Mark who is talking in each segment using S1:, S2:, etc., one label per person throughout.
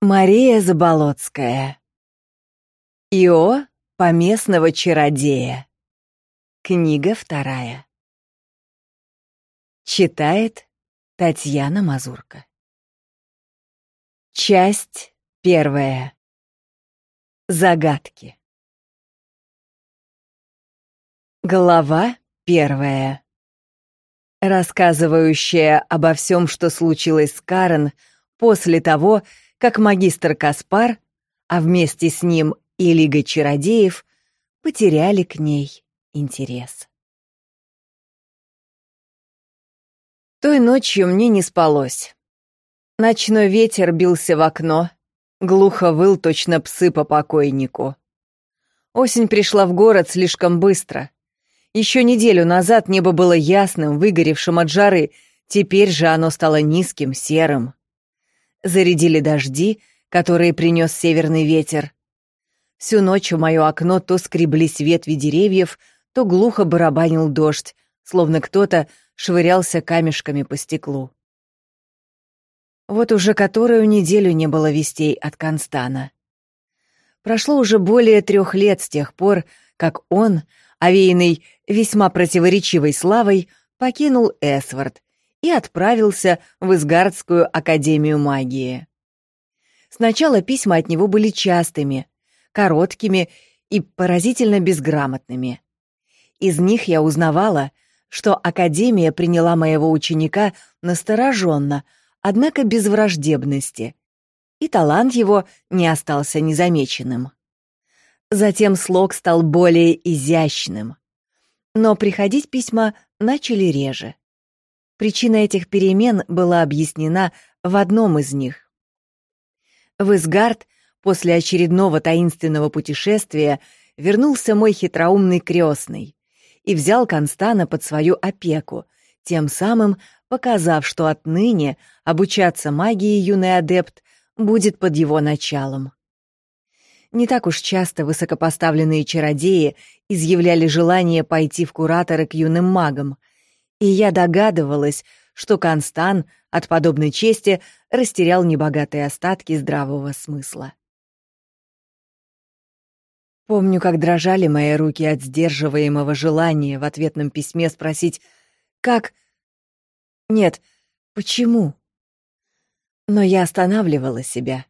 S1: Мария Заболоцкая. Ио поместного чародея. Книга вторая. Читает Татьяна Мазурка. Часть первая. Загадки. Глава первая. Рассказывающая обо всем, что случилось с Карен после того, как магистр Каспар, а вместе с ним и Лига Чародеев, потеряли к ней интерес. Той ночью мне не спалось. Ночной ветер бился в окно, глухо выл точно псы по покойнику. Осень пришла в город слишком быстро. Еще неделю назад небо было ясным, выгоревшим от жары, теперь же оно стало низким, серым зарядили дожди, которые принес северный ветер. Всю ночь у мое окно то скреблись ветви деревьев, то глухо барабанил дождь, словно кто-то швырялся камешками по стеклу. Вот уже которую неделю не было вестей от Констана. Прошло уже более трех лет с тех пор, как он, овеянный весьма противоречивой славой, покинул Эсвард и отправился в Изгардскую академию магии. Сначала письма от него были частыми, короткими и поразительно безграмотными. Из них я узнавала, что Академия приняла моего ученика настороженно, однако без враждебности, и талант его не остался незамеченным. Затем слог стал более изящным, но приходить письма начали реже. Причина этих перемен была объяснена в одном из них. В Изгард после очередного таинственного путешествия вернулся мой хитроумный крестный и взял Констана под свою опеку, тем самым показав, что отныне обучаться магии юный адепт будет под его началом. Не так уж часто высокопоставленные чародеи изъявляли желание пойти в кураторы к юным магам — и я догадывалась, что Констан от подобной чести растерял небогатые остатки здравого смысла. Помню, как дрожали мои руки от сдерживаемого желания в ответном письме спросить «Как?» Нет, почему? Но я останавливала себя,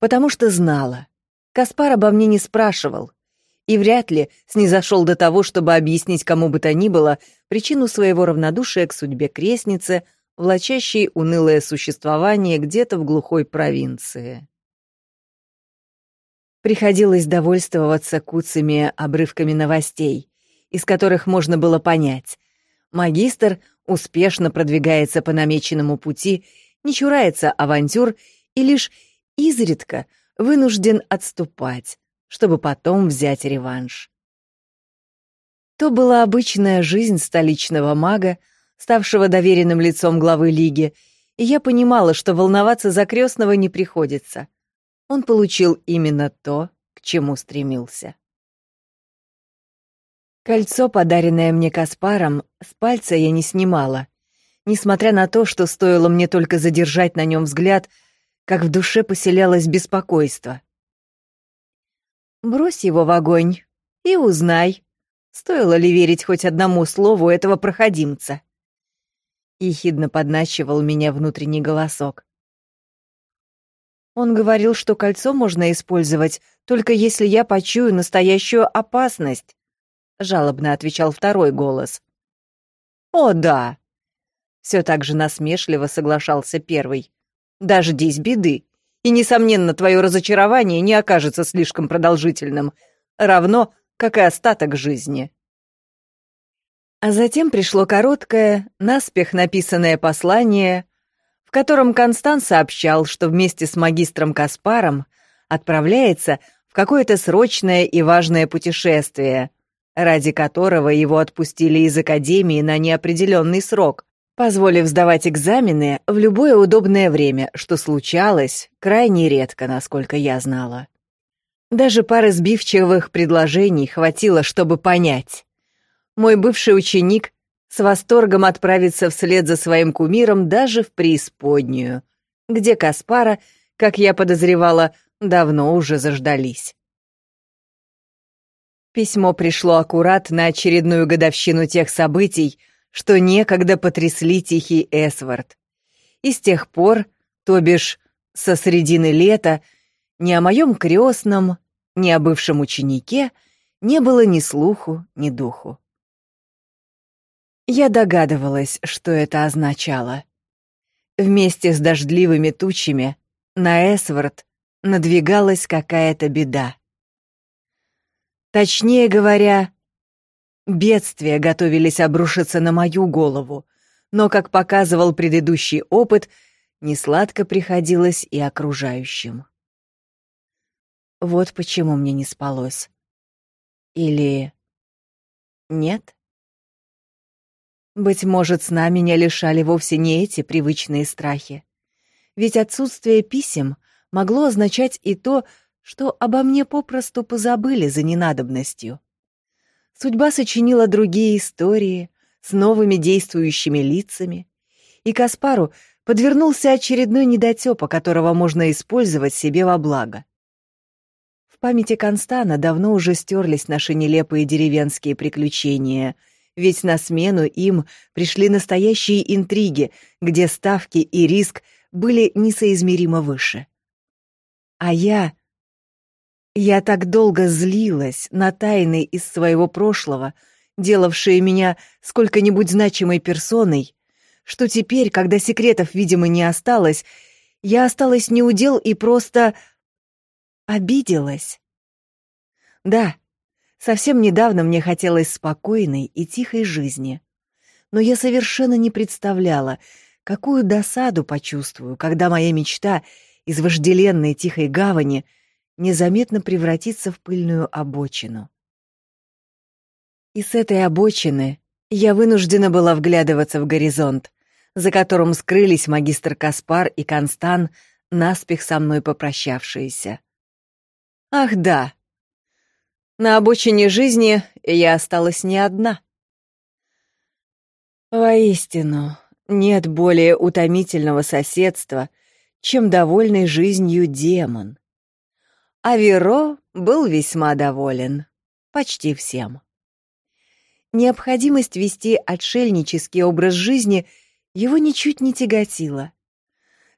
S1: потому что знала. Каспар обо мне не спрашивал, и вряд ли снизошел до того, чтобы объяснить кому бы то ни было причину своего равнодушия к судьбе крестницы, влачащей унылое существование где-то в глухой провинции. Приходилось довольствоваться куцами обрывками новостей, из которых можно было понять. Магистр успешно продвигается по намеченному пути, не чурается авантюр и лишь изредка вынужден отступать, чтобы потом взять реванш. То была обычная жизнь столичного мага, ставшего доверенным лицом главы лиги, и я понимала, что волноваться за крестного не приходится. Он получил именно то, к чему стремился. Кольцо, подаренное мне Каспаром, с пальца я не снимала, несмотря на то, что стоило мне только задержать на нем взгляд, как в душе поселялось беспокойство. Брось его в огонь и узнай, стоило ли верить хоть одному слову этого проходимца. Ехидно подначивал меня внутренний голосок. Он говорил, что кольцо можно использовать, только если я почую настоящую опасность, жалобно отвечал второй голос. О, да. Все так же насмешливо соглашался первый. Дождись беды и, несомненно, твое разочарование не окажется слишком продолжительным, равно как и остаток жизни. А затем пришло короткое, наспех написанное послание, в котором Констант сообщал, что вместе с магистром Каспаром отправляется в какое-то срочное и важное путешествие, ради которого его отпустили из Академии на неопределенный срок, позволив сдавать экзамены в любое удобное время, что случалось крайне редко, насколько я знала. Даже пары сбивчивых предложений хватило, чтобы понять. Мой бывший ученик с восторгом отправится вслед за своим кумиром даже в преисподнюю, где Каспара как я подозревала, давно уже заждались. Письмо пришло аккурат на очередную годовщину тех событий, что некогда потрясли тихий Эсвард. И с тех пор, то бишь со средины лета, ни о моем крестном, ни о бывшем ученике не было ни слуху, ни духу. Я догадывалась, что это означало. Вместе с дождливыми тучами на Эсвард надвигалась какая-то беда. Точнее говоря, бедствия готовились обрушиться на мою голову, но, как показывал предыдущий опыт, несладко приходилось и окружающим. Вот почему мне не спалось. Или... нет? Быть может, сна меня лишали вовсе не эти привычные страхи. Ведь отсутствие писем могло означать и то, что обо мне попросту позабыли за ненадобностью. Судьба сочинила другие истории с новыми действующими лицами, и Каспару подвернулся очередной недотёпа, которого можно использовать себе во благо. В памяти Констана давно уже стерлись наши нелепые деревенские приключения — ведь на смену им пришли настоящие интриги, где ставки и риск были несоизмеримо выше. А я... Я так долго злилась на тайны из своего прошлого, делавшие меня сколько-нибудь значимой персоной, что теперь, когда секретов, видимо, не осталось, я осталась неудел и просто обиделась. Да, Совсем недавно мне хотелось спокойной и тихой жизни. Но я совершенно не представляла, какую досаду почувствую, когда моя мечта из вожделенной тихой гавани незаметно превратится в пыльную обочину. И с этой обочины я вынуждена была вглядываться в горизонт, за которым скрылись магистр Каспар и Констан, наспех со мной попрощавшиеся. Ах да, на обочине жизни я осталась не одна. Воистину, нет более утомительного соседства, чем довольный жизнью демон. А Веро был весьма доволен. Почти всем. Необходимость вести отшельнический образ жизни его ничуть не тяготила.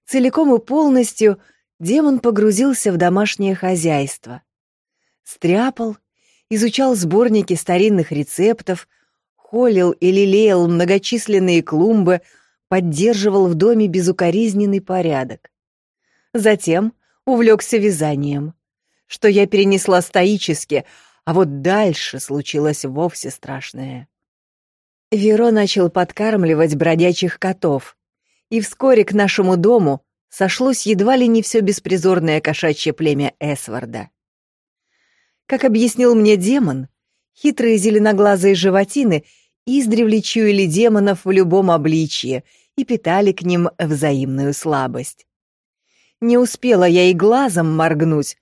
S1: Целиком и полностью демон погрузился в домашнее хозяйство. Стряпал изучал сборники старинных рецептов, холил и лелеял многочисленные клумбы, поддерживал в доме безукоризненный порядок. Затем увлекся вязанием, что я перенесла стоически, а вот дальше случилось вовсе страшное. Веро начал подкармливать бродячих котов, и вскоре к нашему дому сошлось едва ли не все беспризорное кошачье племя Эсварда. Как объяснил мне демон, хитрые зеленоглазые животины издревле чуяли демонов в любом обличье и питали к ним взаимную слабость. Не успела я и глазом моргнуть,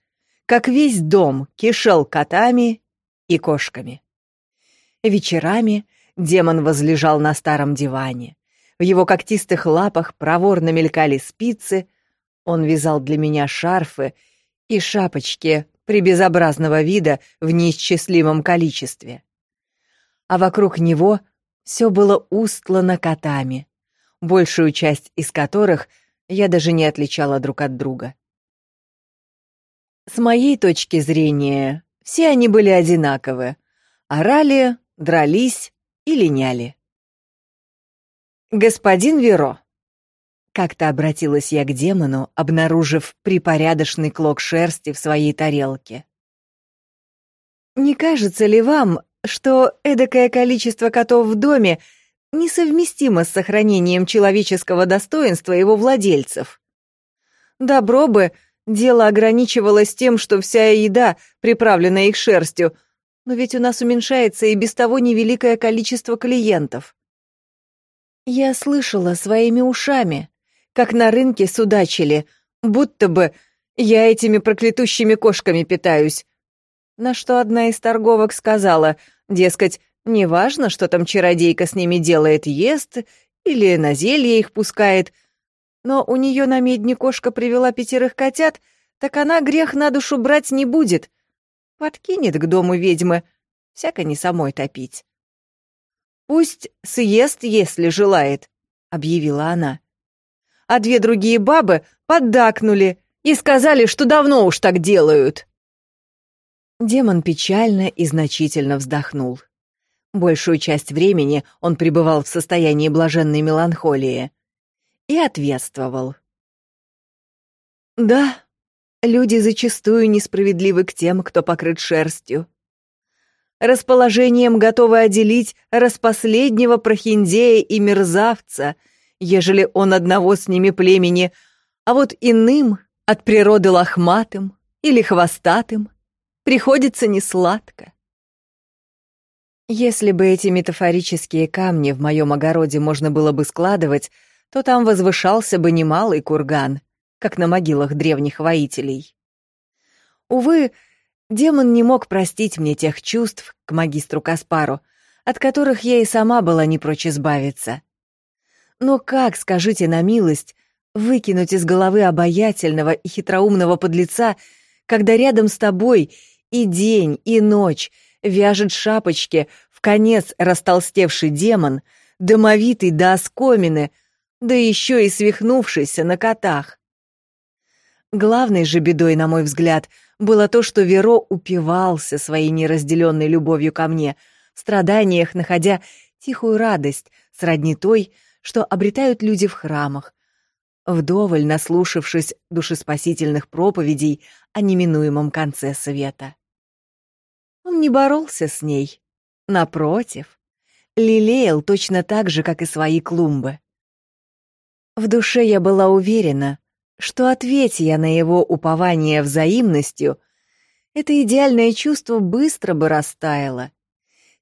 S1: как весь дом кишел котами и кошками. Вечерами демон возлежал на старом диване. В его когтистых лапах проворно мелькали спицы, он вязал для меня шарфы и шапочки прибезобразного вида в неисчислимом количестве. А вокруг него все было устлано котами, большую часть из которых я даже не отличала друг от друга. С моей точки зрения, все они были одинаковы. Орали, дрались и линяли. «Господин Веро», как-то обратилась я к демону, обнаружив припорядочный клок шерсти в своей тарелке. «Не кажется ли вам, что эдакое количество котов в доме несовместимо с сохранением человеческого достоинства его владельцев? Добро бы, дело ограничивалось тем, что вся еда приправлена их шерстью, но ведь у нас уменьшается и без того невеликое количество клиентов». Я слышала своими ушами, как на рынке судачили, будто бы я этими проклятущими кошками питаюсь. На что одна из торговок сказала, дескать, неважно, что там чародейка с ними делает, ест или на зелье их пускает, Но у нее на медне кошка привела пятерых котят, так она грех на душу брать не будет. Подкинет к дому ведьмы, всяко не самой топить. «Пусть съест, если желает», — объявила она. А две другие бабы поддакнули и сказали, что давно уж так делают. Демон печально и значительно вздохнул. Большую часть времени он пребывал в состоянии блаженной меланхолии и ответствовал. «Да, люди зачастую несправедливы к тем, кто покрыт шерстью. Расположением готовы отделить распоследнего прохиндея и мерзавца, ежели он одного с ними племени, а вот иным, от природы лохматым или хвостатым, приходится несладко. Если бы эти метафорические камни в моем огороде можно было бы складывать, то там возвышался бы немалый курган, как на могилах древних воителей. Увы, демон не мог простить мне тех чувств к магистру Каспару, от которых я и сама была не прочь избавиться. Но как, скажите на милость, выкинуть из головы обаятельного и хитроумного подлеца, когда рядом с тобой и день, и ночь — вяжет шапочки в конец растолстевший демон, домовитый до оскомины, да еще и свихнувшийся на котах. Главной же бедой, на мой взгляд, было то, что Веро упивался своей неразделенной любовью ко мне, в страданиях находя тихую радость сродни той, что обретают люди в храмах, вдоволь наслушавшись душеспасительных проповедей о неминуемом конце света. Он не боролся с ней. Напротив, лелеял точно так же, как и свои клумбы. В душе я была уверена, что ответь я на его упование взаимностью, это идеальное чувство быстро бы растаяло.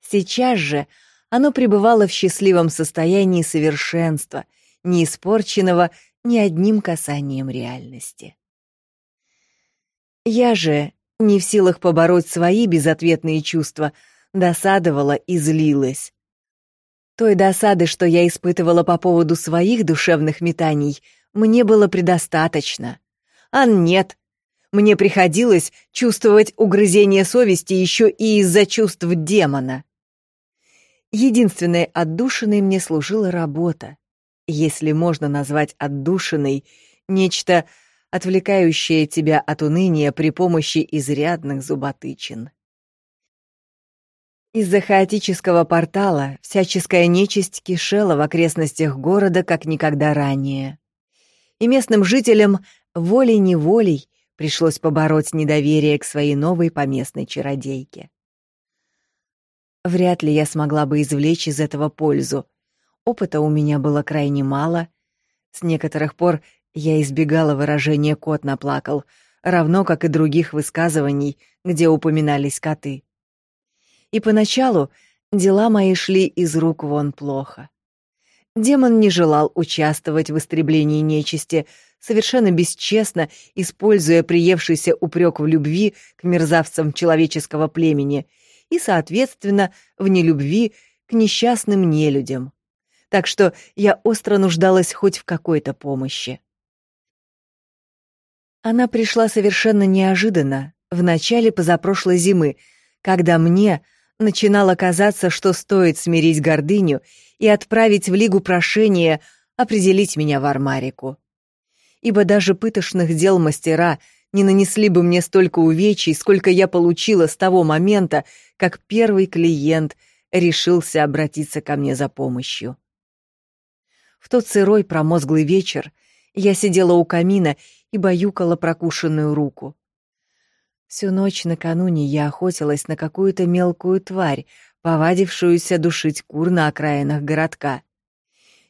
S1: Сейчас же оно пребывало в счастливом состоянии совершенства, не испорченного ни одним касанием реальности. Я же не в силах побороть свои безответные чувства, досадовала и злилась. Той досады, что я испытывала по поводу своих душевных метаний, мне было предостаточно. А нет, мне приходилось чувствовать угрызение совести еще и из-за чувств демона. Единственной отдушиной мне служила работа, если можно назвать отдушиной нечто отвлекающее тебя от уныния при помощи изрядных зуботычин. Из-за хаотического портала всяческая нечисть кишела в окрестностях города как никогда ранее. И местным жителям волей-неволей пришлось побороть недоверие к своей новой поместной чародейке. Вряд ли я смогла бы извлечь из этого пользу. Опыта у меня было крайне мало. С некоторых пор я избегала выражения «кот наплакал», равно как и других высказываний, где упоминались коты. И поначалу дела мои шли из рук вон плохо. Демон не желал участвовать в истреблении нечисти, совершенно бесчестно используя приевшийся упрек в любви к мерзавцам человеческого племени и, соответственно, в нелюбви к несчастным нелюдям. Так что я остро нуждалась хоть в какой-то помощи. Она пришла совершенно неожиданно, в начале позапрошлой зимы, когда мне начинало казаться, что стоит смирить гордыню и отправить в Лигу прошение определить меня в армарику. Ибо даже пытошных дел мастера не нанесли бы мне столько увечий, сколько я получила с того момента, как первый клиент решился обратиться ко мне за помощью. В тот сырой промозглый вечер я сидела у камина и баюкала прокушенную руку. Всю ночь накануне я охотилась на какую-то мелкую тварь, повадившуюся душить кур на окраинах городка.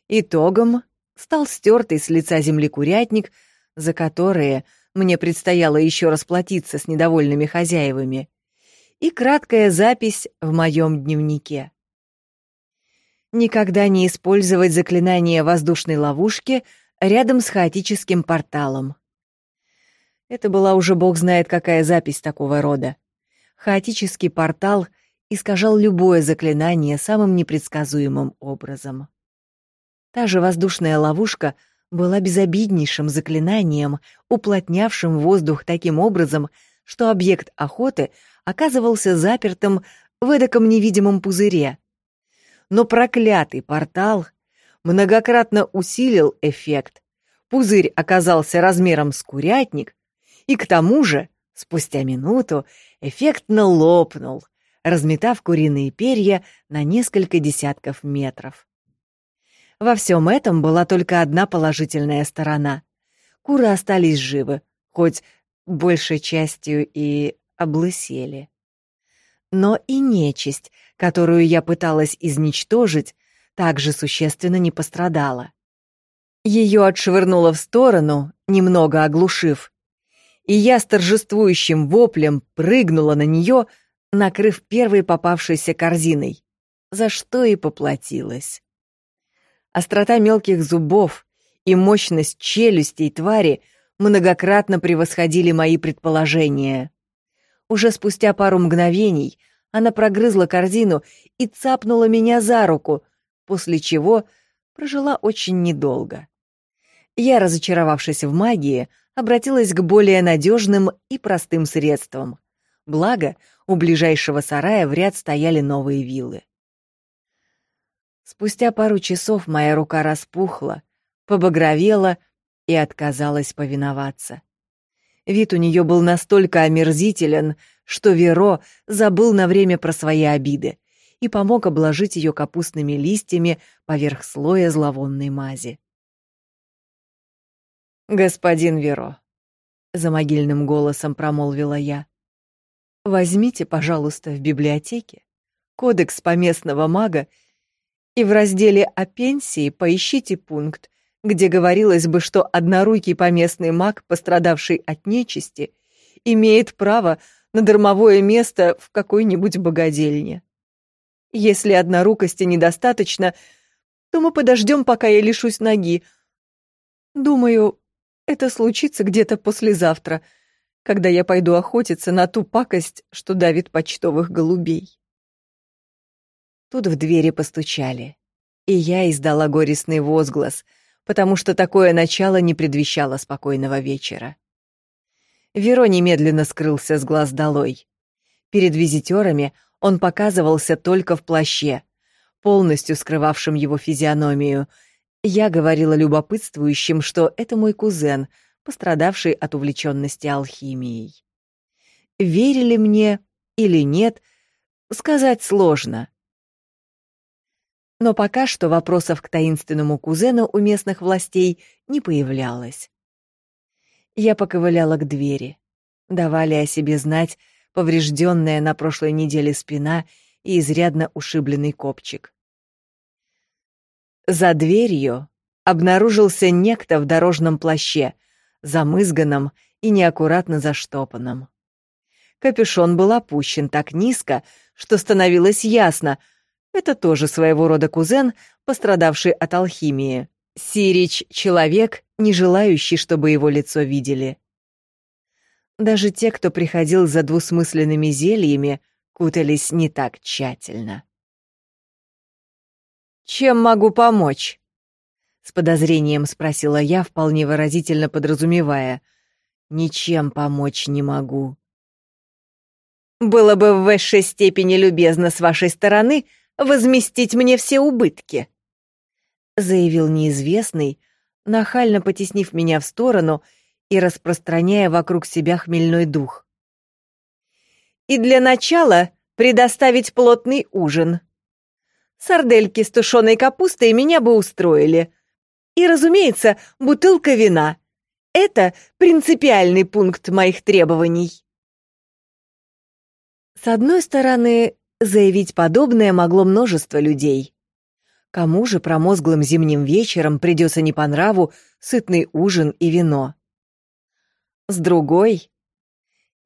S1: Итогом стал стертый с лица земли курятник, за которые мне предстояло еще расплатиться с недовольными хозяевами, и краткая запись в моем дневнике. Никогда не использовать заклинание воздушной ловушки рядом с хаотическим порталом. Это была уже бог знает какая запись такого рода. Хаотический портал искажал любое заклинание самым непредсказуемым образом. Та же воздушная ловушка была безобиднейшим заклинанием, уплотнявшим воздух таким образом, что объект охоты оказывался запертым в эдаком невидимом пузыре. Но проклятый портал многократно усилил эффект. Пузырь оказался размером с курятник, и к тому же, спустя минуту, эффектно лопнул, разметав куриные перья на несколько десятков метров. Во всем этом была только одна положительная сторона. Куры остались живы, хоть большей частью и облысели. Но и нечисть, которую я пыталась изничтожить, также существенно не пострадала. Ее отшвырнуло в сторону, немного оглушив, и я с торжествующим воплем прыгнула на нее, накрыв первой попавшейся корзиной, за что и поплатилась. Острота мелких зубов и мощность челюстей твари многократно превосходили мои предположения. Уже спустя пару мгновений она прогрызла корзину и цапнула меня за руку, после чего прожила очень недолго. Я, разочаровавшись в магии, обратилась к более надежным и простым средствам. Благо, у ближайшего сарая в ряд стояли новые вилы. Спустя пару часов моя рука распухла, побагровела и отказалась повиноваться. Вид у нее был настолько омерзителен, что Веро забыл на время про свои обиды и помог обложить ее капустными листьями поверх слоя зловонной мази. «Господин Веро», — за могильным голосом промолвила я, — «возьмите, пожалуйста, в библиотеке кодекс поместного мага и в разделе о пенсии поищите пункт, где говорилось бы, что однорукий поместный маг, пострадавший от нечисти, имеет право на дармовое место в какой-нибудь богадельне. Если однорукости недостаточно, то мы подождем, пока я лишусь ноги. Думаю, это случится где-то послезавтра, когда я пойду охотиться на ту пакость, что давит почтовых голубей. Тут в двери постучали, и я издала горестный возглас, потому что такое начало не предвещало спокойного вечера. Веро немедленно скрылся с глаз долой. Перед визитерами он показывался только в плаще, полностью скрывавшем его физиономию. Я говорила любопытствующим, что это мой кузен, пострадавший от увлеченности алхимией. Верили мне или нет, сказать сложно. Но пока что вопросов к таинственному кузену у местных властей не появлялось. Я поковыляла к двери. Давали о себе знать поврежденная на прошлой неделе спина и изрядно ушибленный копчик. За дверью обнаружился некто в дорожном плаще, замызганном и неаккуратно заштопанном. Капюшон был опущен так низко, что становилось ясно — это тоже своего рода кузен, пострадавший от алхимии. Сирич — человек, не желающий, чтобы его лицо видели. Даже те, кто приходил за двусмысленными зельями, кутались не так тщательно. «Чем могу помочь?» — с подозрением спросила я, вполне выразительно подразумевая. «Ничем помочь не могу». «Было бы в высшей степени любезно с вашей стороны возместить мне все убытки», — заявил неизвестный, нахально потеснив меня в сторону и распространяя вокруг себя хмельной дух. «И для начала предоставить плотный ужин. Сардельки с тушеной капустой меня бы устроили. И, разумеется, бутылка вина. Это принципиальный пункт моих требований». С одной стороны, Заявить подобное могло множество людей. Кому же промозглым зимним вечером придется не по нраву сытный ужин и вино? С другой,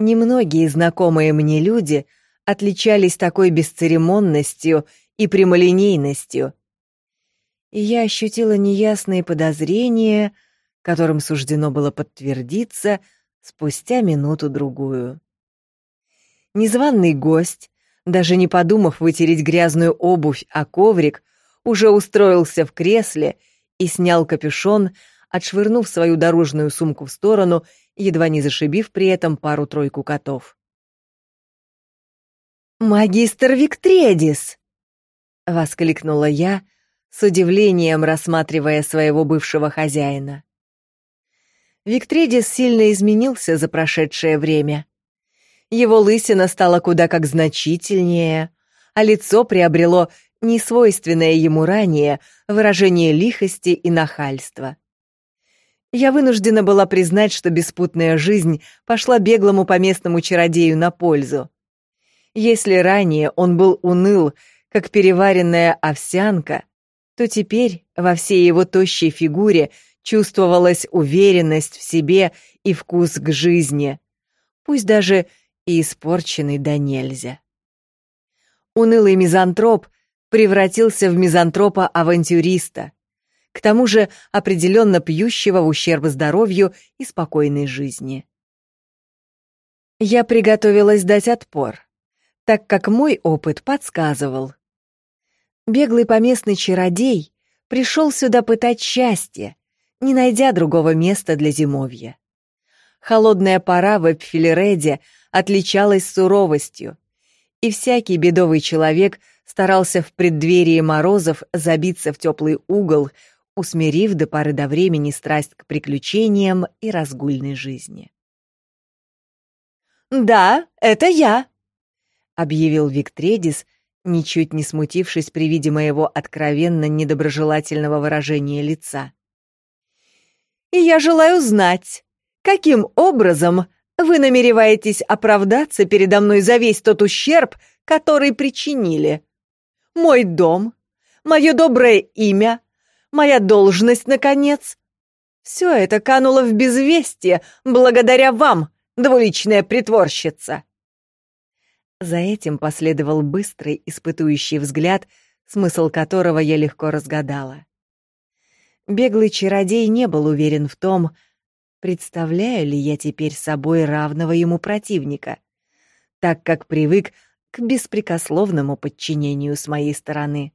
S1: немногие знакомые мне люди отличались такой бесцеремонностью и прямолинейностью. И я ощутила неясные подозрения, которым суждено было подтвердиться спустя минуту-другую. Незваный гость даже не подумав вытереть грязную обувь о коврик, уже устроился в кресле и снял капюшон, отшвырнув свою дорожную сумку в сторону, едва не зашибив при этом пару-тройку котов. «Магистр Виктредис!» — воскликнула я, с удивлением рассматривая своего бывшего хозяина. Виктредис сильно изменился за прошедшее время. Его лысина стала куда как значительнее, а лицо приобрело несвойственное ему ранее выражение лихости и нахальства. Я вынуждена была признать, что беспутная жизнь пошла беглому поместному чародею на пользу. Если ранее он был уныл, как переваренная овсянка, то теперь во всей его тощей фигуре чувствовалась уверенность в себе и вкус к жизни, пусть даже и испорченный до нельзя. Унылый мизантроп превратился в мизантропа-авантюриста, к тому же определенно пьющего в ущерб здоровью и спокойной жизни. Я приготовилась дать отпор, так как мой опыт подсказывал. Беглый поместный чародей пришел сюда пытать счастье, не найдя другого места для зимовья. Холодная пора в Эпфилереде отличалась суровостью, и всякий бедовый человек старался в преддверии морозов забиться в теплый угол, усмирив до поры до времени страсть к приключениям и разгульной жизни. «Да, это я», — объявил Виктредис, ничуть не смутившись при виде моего откровенно недоброжелательного выражения лица. «И я желаю знать, каким образом вы намереваетесь оправдаться передо мной за весь тот ущерб, который причинили? Мой дом, мое доброе имя, моя должность, наконец. Все это кануло в безвестие благодаря вам, двуличная притворщица. За этим последовал быстрый испытующий взгляд, смысл которого я легко разгадала. Беглый чародей не был уверен в том, представляю ли я теперь собой равного ему противника, так как привык к беспрекословному подчинению с моей стороны.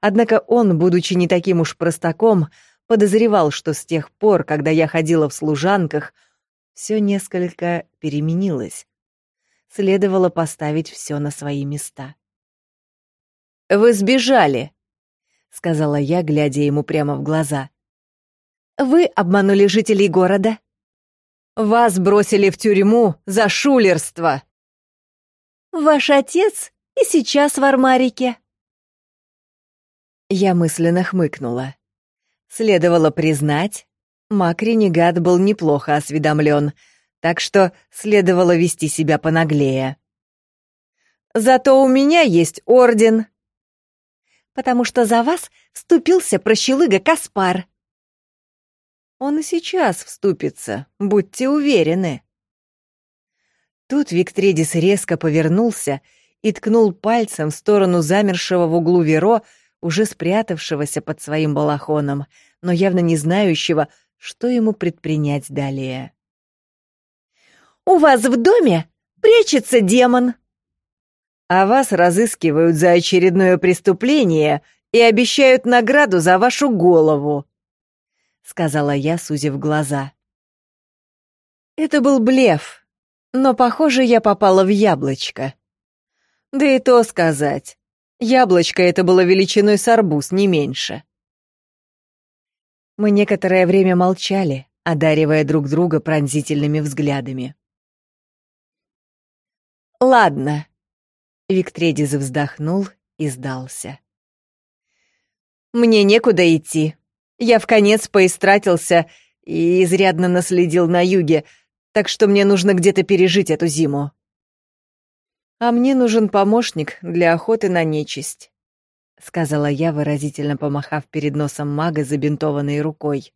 S1: Однако он, будучи не таким уж простаком, подозревал, что с тех пор, когда я ходила в служанках, все несколько переменилось. Следовало поставить все на свои места. «Вы сбежали», — сказала я, глядя ему прямо в глаза. «Вы обманули жителей города?» «Вас бросили в тюрьму за шулерство!» «Ваш отец и сейчас в армарике», я мысленно хмыкнула. Следовало признать, Макринигат был неплохо осведомлен, так что следовало вести себя понаглее. «Зато у меня есть орден», потому что за вас вступился прощелыга Каспар. Он и сейчас вступится, будьте уверены. Тут Виктредис резко повернулся и ткнул пальцем в сторону замершего в углу Веро, уже спрятавшегося под своим балахоном, но явно не знающего, что ему предпринять далее. «У вас в доме прячется демон!» «А вас разыскивают за очередное преступление и обещают награду за вашу голову», — сказала я, сузив глаза. Это был блеф, но, похоже, я попала в яблочко. Да и то сказать. Яблочко это было величиной с арбуз, не меньше. Мы некоторое время молчали, одаривая друг друга пронзительными взглядами. «Ладно», — Виктредис вздохнул и сдался. «Мне некуда идти. Я в конец поистратился и изрядно наследил на юге, так что мне нужно где-то пережить эту зиму. «А мне нужен помощник для охоты на нечисть», — сказала я, выразительно помахав перед носом мага забинтованной рукой.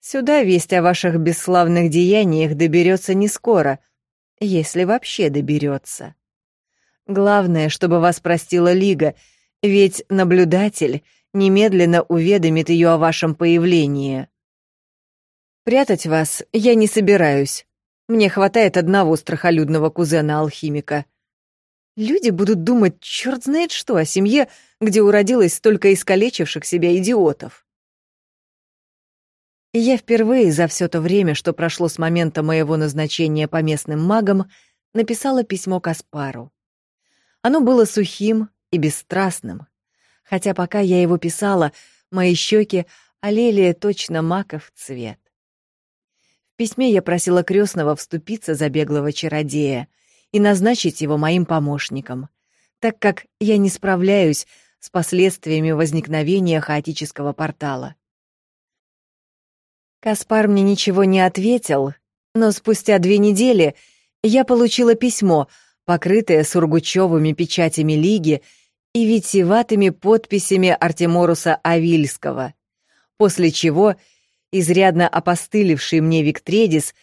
S1: «Сюда весть о ваших бесславных деяниях доберется не скоро, если вообще доберется. Главное, чтобы вас простила Лига, ведь наблюдатель немедленно уведомит ее о вашем появлении. Прятать вас я не собираюсь, мне хватает одного страхолюдного кузена-алхимика. Люди будут думать черт знает что о семье, где уродилось столько искалечивших себя идиотов. Я впервые за все то время, что прошло с момента моего назначения по местным магам, написала письмо Каспару. Оно было сухим и бесстрастным, хотя пока я его писала, мои щеки олели точно маков цвет. В письме я просила крестного вступиться за беглого чародея и назначить его моим помощником, так как я не справляюсь с последствиями возникновения хаотического портала. Каспар мне ничего не ответил, но спустя две недели я получила письмо, покрытое сургучевыми печатями Лиги и витиеватыми подписями Артеморуса Авильского, после чего изрядно опостылевший мне Виктредис,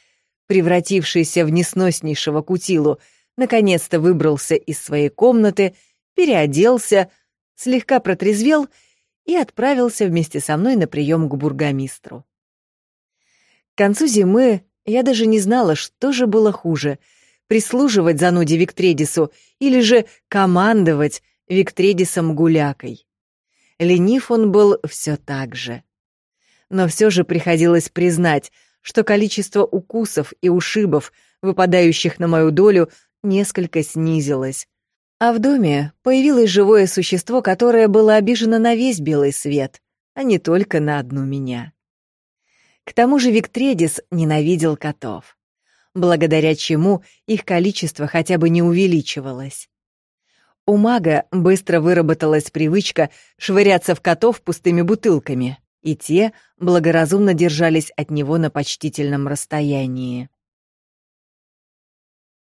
S1: превратившийся в несноснейшего кутилу, наконец-то выбрался из своей комнаты, переоделся, слегка протрезвел и отправился вместе со мной на прием к бургомистру. К концу зимы я даже не знала, что же было хуже — прислуживать зануде Виктредису или же командовать Виктредисом-гулякой. Ленив он был все так же. Но все же приходилось признать, что количество укусов и ушибов, выпадающих на мою долю, несколько снизилось. А в доме появилось живое существо, которое было обижено на весь белый свет, а не только на одну меня. К тому же Виктредис ненавидел котов, благодаря чему их количество хотя бы не увеличивалось. У мага быстро выработалась привычка швыряться в котов пустыми бутылками, и те благоразумно держались от него на почтительном расстоянии.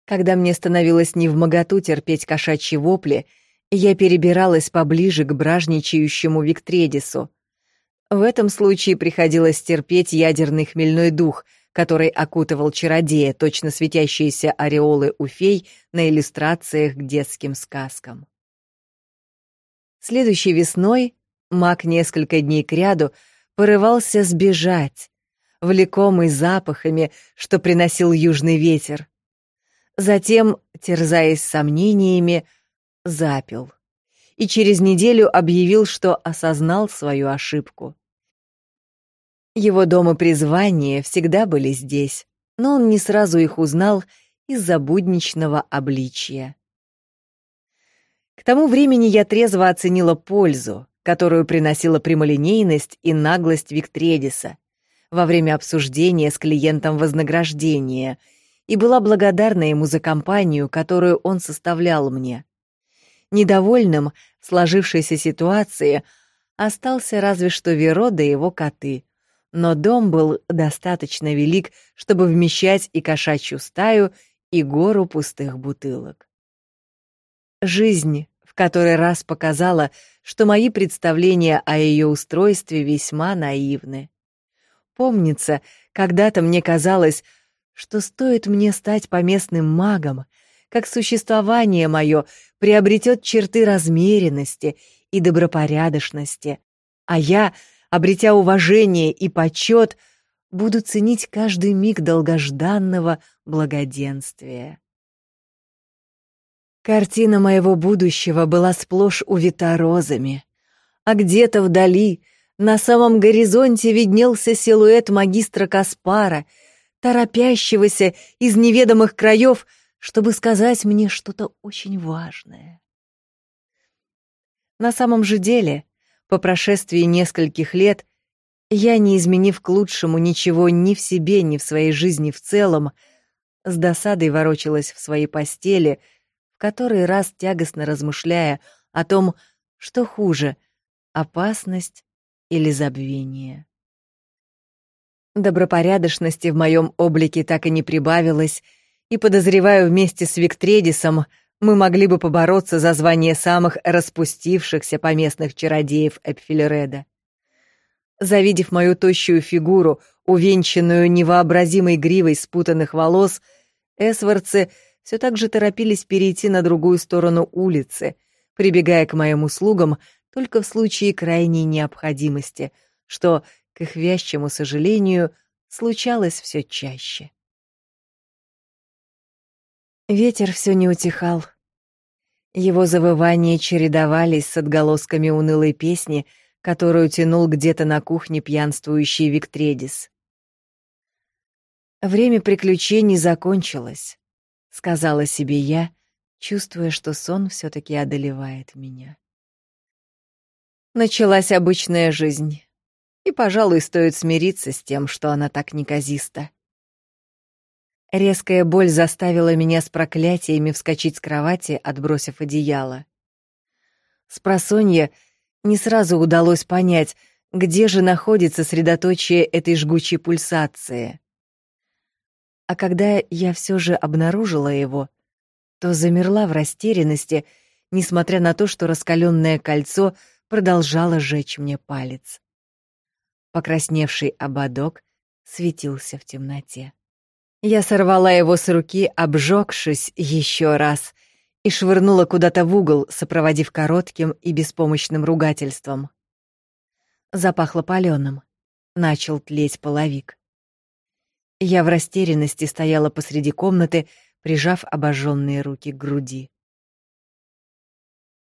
S1: Когда мне становилось невмоготу терпеть кошачьи вопли, я перебиралась поближе к бражничающему Виктредису, в этом случае приходилось терпеть ядерный хмельной дух, который окутывал чародея, точно светящиеся ореолы у фей на иллюстрациях к детским сказкам. Следующей весной маг несколько дней кряду порывался сбежать, влекомый запахами, что приносил южный ветер. Затем, терзаясь сомнениями, запил и через неделю объявил, что осознал свою ошибку. Его дом и призвание всегда были здесь, но он не сразу их узнал из-за будничного обличия. К тому времени я трезво оценила пользу, которую приносила прямолинейность и наглость Виктредиса во время обсуждения с клиентом вознаграждения и была благодарна ему за компанию, которую он составлял мне. Недовольным сложившейся ситуации остался разве что Веро да его коты, но дом был достаточно велик, чтобы вмещать и кошачью стаю, и гору пустых бутылок. Жизнь в который раз показала, что мои представления о ее устройстве весьма наивны. Помнится, когда-то мне казалось, что стоит мне стать поместным магом, как существование мое приобретет черты размеренности и добропорядочности, а я — обретя уважение и почет, буду ценить каждый миг долгожданного благоденствия. Картина моего будущего была сплошь увита розами, а где-то вдали, на самом горизонте виднелся силуэт магистра Каспара, торопящегося из неведомых краев, чтобы сказать мне что-то очень важное. На самом же деле по прошествии нескольких лет я, не изменив к лучшему ничего ни в себе, ни в своей жизни в целом, с досадой ворочалась в своей постели, в который раз тягостно размышляя о том, что хуже — опасность или забвение. Добропорядочности в моем облике так и не прибавилось, и, подозреваю, вместе с Виктредисом — мы могли бы побороться за звание самых распустившихся поместных чародеев Эпфилереда. Завидев мою тощую фигуру, увенчанную невообразимой гривой спутанных волос, эсвардцы все так же торопились перейти на другую сторону улицы, прибегая к моим услугам только в случае крайней необходимости, что, к их вящему сожалению, случалось все чаще. Ветер все не утихал. Его завывания чередовались с отголосками унылой песни, которую тянул где-то на кухне пьянствующий Виктредис. «Время приключений закончилось», — сказала себе я, чувствуя, что сон все таки одолевает меня. Началась обычная жизнь, и, пожалуй, стоит смириться с тем, что она так неказиста. Резкая боль заставила меня с проклятиями вскочить с кровати, отбросив одеяло. С просонья не сразу удалось понять, где же находится средоточие этой жгучей пульсации. А когда я все же обнаружила его, то замерла в растерянности, несмотря на то, что раскаленное кольцо продолжало жечь мне палец. Покрасневший ободок светился в темноте. Я сорвала его с руки, обжегшись еще раз, и швырнула куда-то в угол, сопроводив коротким и беспомощным ругательством. Запахло палёным. Начал тлеть половик. Я в растерянности стояла посреди комнаты, прижав обожженные руки к груди.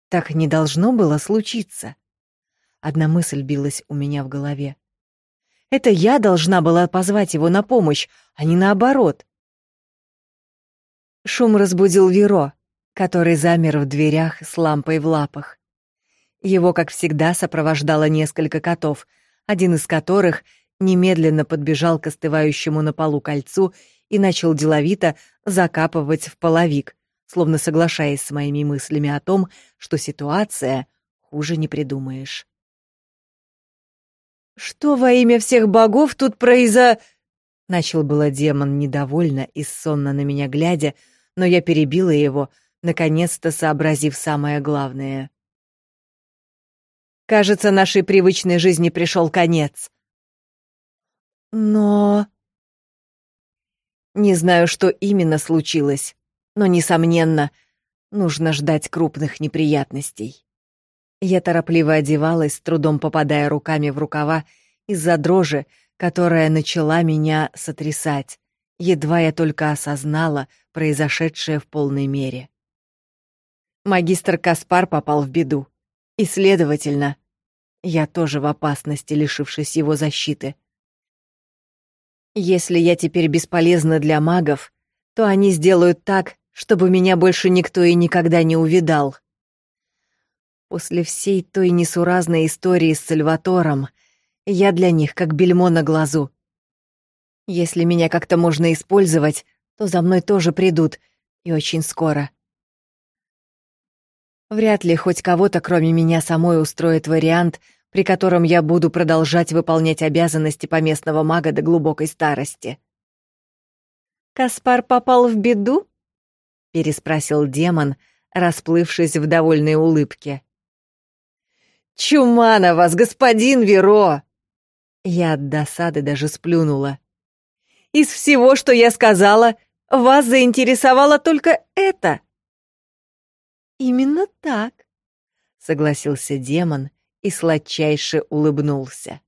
S1: Так не должно было случиться. Одна мысль билась у меня в голове. Это я должна была позвать его на помощь, а не наоборот. Шум разбудил Веро, который замер в дверях с лампой в лапах. Его, как всегда, сопровождало несколько котов, один из которых немедленно подбежал к остывающему на полу кольцу и начал деловито закапывать в половик, словно соглашаясь с моими мыслями о том, что ситуация хуже не придумаешь. «Что во имя всех богов тут произо...» Начал было демон недовольно и сонно на меня глядя, но я перебила его, наконец-то сообразив самое главное. «Кажется, нашей привычной жизни пришел конец». «Но...» Не знаю, что именно случилось, но, несомненно, нужно ждать крупных неприятностей. Я торопливо одевалась, с трудом попадая руками в рукава из-за дрожи, которая начала меня сотрясать, едва я только осознала произошедшее в полной мере. Магистр Каспар попал в беду, и, следовательно, я тоже в опасности, лишившись его защиты. Если я теперь бесполезна для магов, то они сделают так, чтобы меня больше никто и никогда не увидал. После всей той несуразной истории с Сальватором я для них как бельмо на глазу. Если меня как-то можно использовать, то за мной тоже придут, и очень скоро. Вряд ли хоть кого-то, кроме меня самой, устроит вариант, при котором я буду продолжать выполнять обязанности поместного мага до глубокой старости. «Каспар попал в беду?» — переспросил демон, расплывшись в довольной улыбке. «Чума на вас, господин Веро!» Я от досады даже сплюнула. «Из всего, что я сказала, вас заинтересовало только это!» «Именно так», — согласился демон и сладчайше улыбнулся.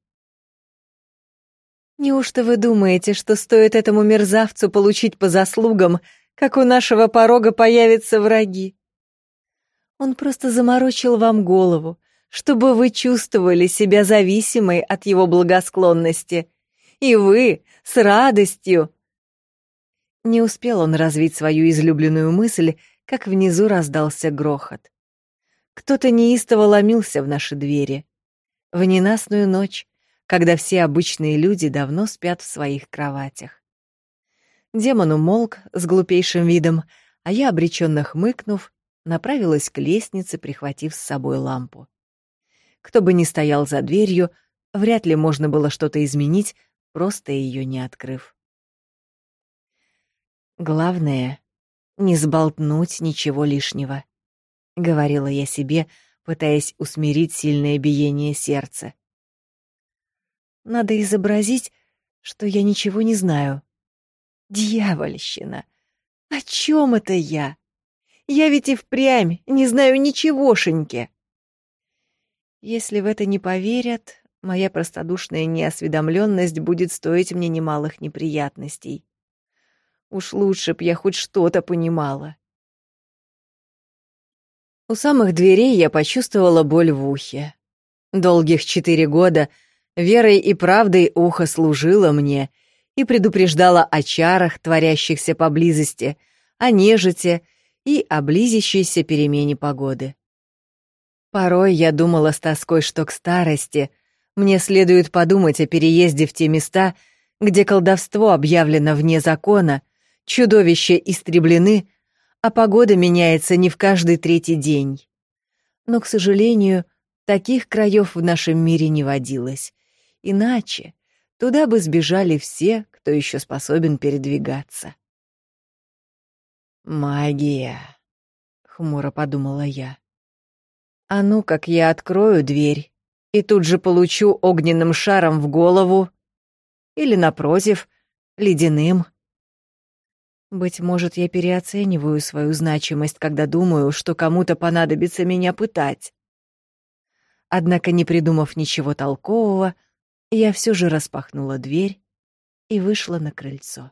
S1: «Неужто вы думаете, что стоит этому мерзавцу получить по заслугам, как у нашего порога появятся враги? Он просто заморочил вам голову, чтобы вы чувствовали себя зависимой от его благосклонности. И вы с радостью. Не успел он развить свою излюбленную мысль, как внизу раздался грохот. Кто-то неистово ломился в наши двери. В ненастную ночь, когда все обычные люди давно спят в своих кроватях. Демон умолк с глупейшим видом, а я, обреченно хмыкнув, направилась к лестнице, прихватив с собой лампу. Кто бы ни стоял за дверью, вряд ли можно было что-то изменить, просто ее не открыв. Главное — не сболтнуть ничего лишнего, — говорила я себе, пытаясь усмирить сильное биение сердца. Надо изобразить, что я ничего не знаю. Дьявольщина! О чем это я? Я ведь и впрямь не знаю ничегошеньки. Если в это не поверят, моя простодушная неосведомленность будет стоить мне немалых неприятностей. Уж лучше б я хоть что-то понимала. У самых дверей я почувствовала боль в ухе. Долгих четыре года верой и правдой ухо служило мне и предупреждало о чарах, творящихся поблизости, о нежите и о близящейся перемене погоды. Порой я думала с тоской, что к старости мне следует подумать о переезде в те места, где колдовство объявлено вне закона, чудовища истреблены, а погода меняется не в каждый третий день. Но, к сожалению, таких краев в нашем мире не водилось. Иначе туда бы сбежали все, кто еще способен передвигаться. «Магия», — хмуро подумала я. «А ну, как я открою дверь и тут же получу огненным шаром в голову или, напротив, ледяным». Быть может, я переоцениваю свою значимость, когда думаю, что кому-то понадобится меня пытать. Однако, не придумав ничего толкового, я все же распахнула дверь и вышла на крыльцо.